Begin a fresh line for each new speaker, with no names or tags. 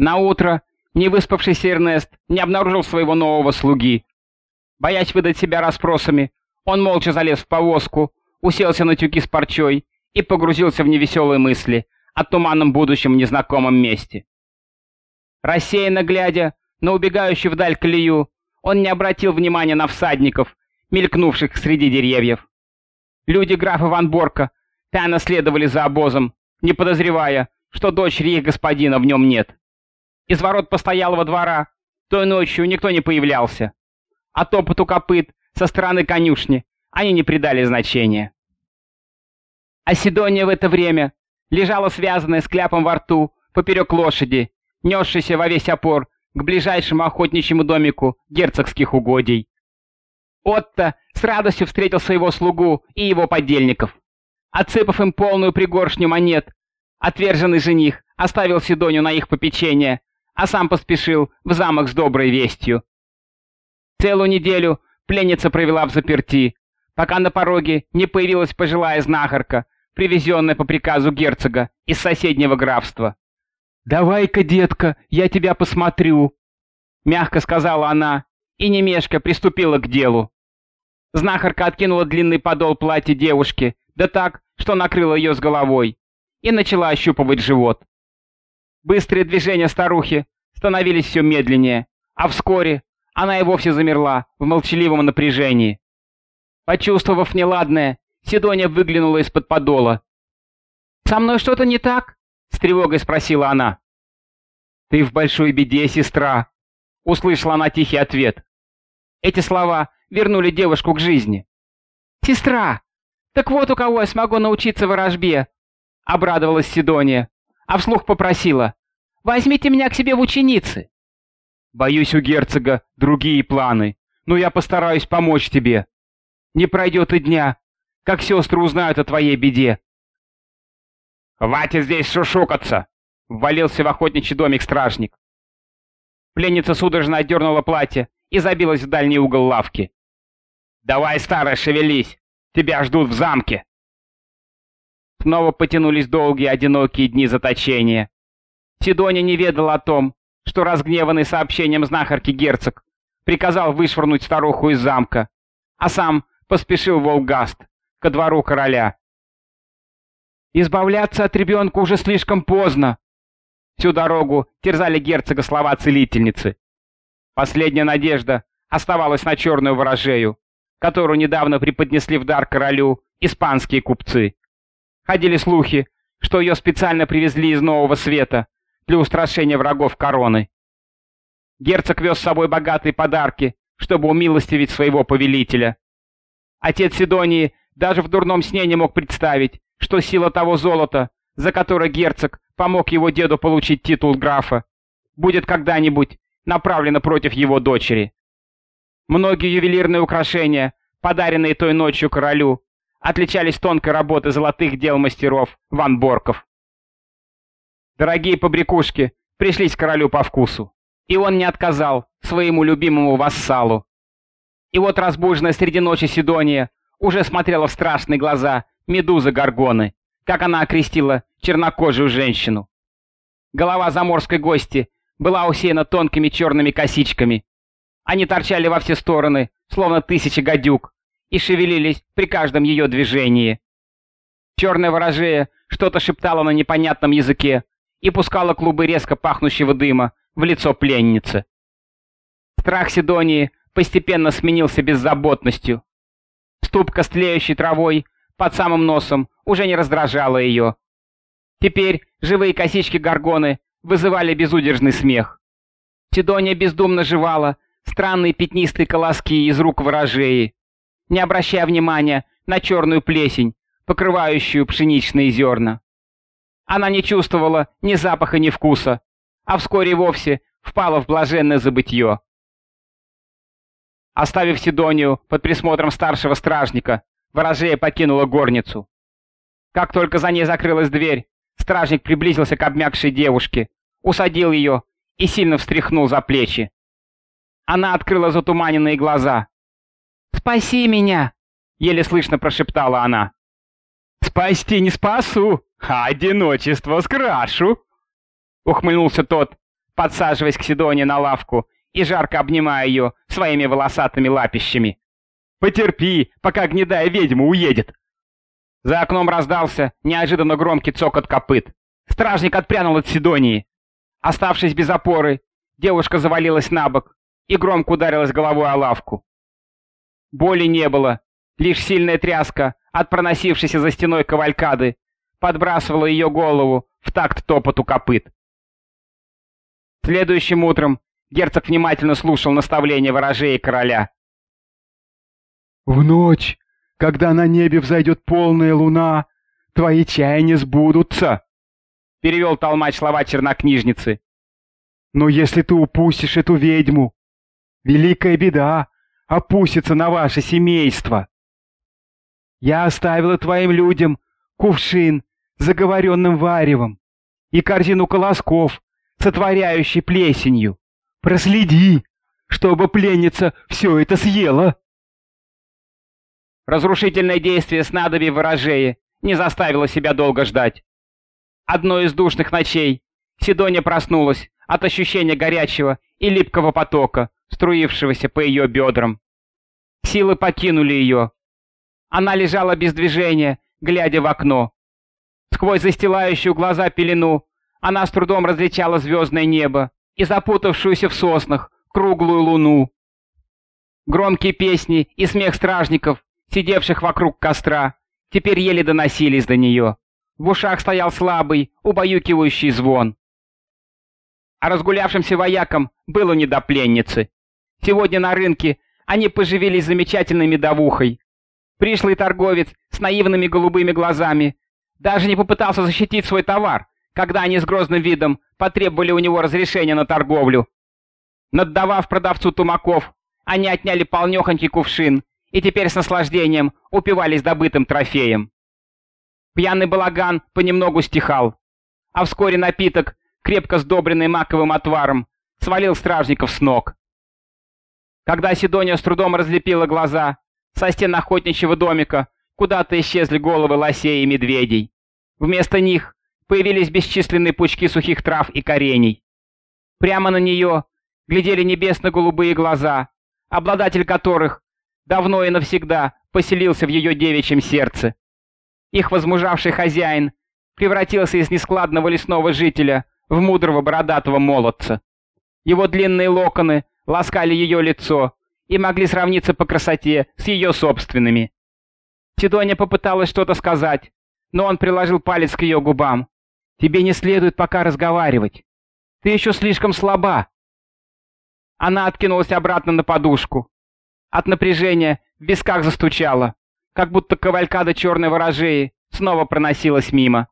На утро невыспавшийся Эрнест не обнаружил своего нового слуги. Боясь выдать себя расспросами, он молча залез в повозку, уселся на тюки с парчой и погрузился в невеселые мысли о туманном будущем в незнакомом месте. Рассеянно глядя на убегающую вдаль колею, он не обратил внимания на всадников, мелькнувших среди деревьев. Люди графа Ван Борка тайно следовали за обозом, не подозревая, что дочери их господина в нем нет. Из ворот постоялого двора той ночью никто не появлялся, а топоту копыт со стороны конюшни они не придали значения. А Сидония в это время лежала связанная с кляпом во рту поперек лошади, несшейся во весь опор к ближайшему охотничьему домику герцогских угодий. Отто с радостью встретил своего слугу и его подельников. Отсыпав им полную пригоршню монет, отверженный жених оставил Сидонию на их попечение, а сам поспешил в замок с доброй вестью. Целую неделю пленница провела в заперти, пока на пороге не появилась пожилая знахарка, привезенная по приказу герцога из соседнего графства. «Давай-ка, детка, я тебя посмотрю», — мягко сказала она, и немешко приступила к делу. Знахарка откинула длинный подол платья девушки, да так, что накрыла ее с головой, и начала ощупывать живот. Быстрые движения старухи становились все медленнее, а вскоре она и вовсе замерла в молчаливом напряжении. Почувствовав неладное, Сидония выглянула из-под подола. «Со мной что-то не так?» — с тревогой спросила она. «Ты в большой беде, сестра!» — услышала она тихий ответ. Эти слова вернули девушку к жизни. «Сестра! Так вот у кого я смогу научиться ворожбе!» — обрадовалась Сидония, а вслух попросила. «Возьмите меня к себе в ученицы!» «Боюсь, у герцога другие планы, но я постараюсь помочь тебе. Не пройдет и дня, как сестры узнают о твоей беде». «Хватит здесь шушукаться!» — ввалился в охотничий домик стражник. Пленница судорожно отдернула платье и забилась в дальний угол лавки. «Давай, старая, шевелись! Тебя ждут в замке!» Снова потянулись долгие одинокие дни заточения. Сидония не ведала о том, что разгневанный сообщением знахарки герцог приказал вышвырнуть старуху из замка, а сам поспешил в Волгаст, ко двору короля. Избавляться от ребенка уже слишком поздно. Всю дорогу терзали герцога слова целительницы. Последняя надежда оставалась на черную ворожею, которую недавно преподнесли в дар королю испанские купцы. Ходили слухи, что ее специально привезли из Нового Света для устрашения врагов короны. Герцог вез с собой богатые подарки, чтобы умилостивить своего повелителя. Отец Сидонии даже в дурном сне не мог представить, что сила того золота, за которое герцог помог его деду получить титул графа, будет когда-нибудь направлена против его дочери. Многие ювелирные украшения, подаренные той ночью королю, отличались тонкой работой золотых дел мастеров Ван Борков. Дорогие побрякушки пришлись королю по вкусу, и он не отказал своему любимому вассалу. И вот разбуженная среди ночи Сидония уже смотрела в страшные глаза медузы Горгоны, как она окрестила чернокожую женщину. Голова заморской гости была усеяна тонкими черными косичками. Они торчали во все стороны, словно тысячи гадюк, и шевелились при каждом ее движении. Черная ворожея что-то шептала на непонятном языке и пускала клубы резко пахнущего дыма в лицо пленницы. Страх Сидонии постепенно сменился беззаботностью. Ступка с тлеющей травой под самым носом уже не раздражала ее. Теперь живые косички горгоны вызывали безудержный смех. Сидония бездумно жевала странные пятнистые колоски из рук ворожеи, не обращая внимания на черную плесень, покрывающую пшеничные зерна. Она не чувствовала ни запаха, ни вкуса, а вскоре вовсе впала в блаженное забытье. Оставив Сидонию под присмотром старшего стражника, ворожея покинула горницу. Как только за ней закрылась дверь, стражник приблизился к обмякшей девушке, усадил ее и сильно встряхнул за плечи. Она открыла затуманенные глаза. «Спаси меня!» — еле слышно прошептала она. «Спасти не спасу, а одиночество скрашу!» — ухмыльнулся тот, подсаживаясь к Сидоне на лавку и жарко обнимая ее своими волосатыми лапищами. «Потерпи, пока гнедая ведьма уедет!» За окном раздался неожиданно громкий цокот копыт. Стражник отпрянул от Сидонии. Оставшись без опоры, девушка завалилась на бок и громко ударилась головой о лавку. Боли не было, лишь сильная тряска от проносившейся за стеной кавалькады подбрасывала ее голову в такт топоту копыт. Следующим утром герцог внимательно слушал наставления ворожей короля.
«В ночь, когда на небе взойдет полная луна, твои чаяния сбудутся», — перевел толмач слова чернокнижницы. «Но если ты упустишь эту ведьму, великая беда опустится на ваше семейство. Я оставила твоим людям кувшин с заговоренным варевом и корзину колосков, сотворяющей плесенью. Проследи, чтобы пленница все это съела.
Разрушительное действие снадобий ворожеи не заставило себя долго ждать. Одной из душных ночей Сидоня проснулась от ощущения горячего и липкого потока, струившегося по ее бедрам. Силы покинули ее. Она лежала без движения, глядя в окно. Сквозь застилающую глаза пелену она с трудом различала звездное небо и запутавшуюся в соснах круглую луну. Громкие песни и смех стражников, сидевших вокруг костра, теперь еле доносились до нее. В ушах стоял слабый, убаюкивающий звон. А разгулявшимся воякам было не до пленницы. Сегодня на рынке они поживились замечательной медовухой. Пришлый торговец с наивными голубыми глазами даже не попытался защитить свой товар, когда они с грозным видом потребовали у него разрешения на торговлю. Наддавав продавцу тумаков, они отняли полнехонький кувшин и теперь с наслаждением упивались добытым трофеем. Пьяный балаган понемногу стихал, а вскоре напиток, крепко сдобренный маковым отваром, свалил стражников с ног. Когда Сидония с трудом разлепила глаза, со стен охотничьего домика куда-то исчезли головы лосей и медведей. Вместо них появились бесчисленные пучки сухих трав и корений. Прямо на нее глядели небесно-голубые глаза, обладатель которых давно и навсегда поселился в ее девичьем сердце. Их возмужавший хозяин превратился из нескладного лесного жителя в мудрого бородатого молодца. Его длинные локоны ласкали ее лицо и могли сравниться по красоте с ее собственными. Сидоня попыталась что-то сказать, но он приложил палец к ее губам. «Тебе не следует пока разговаривать. Ты еще слишком слаба». Она откинулась обратно на подушку. От напряжения в висках застучало, как будто кавалькада черной ворожеи снова проносилась мимо.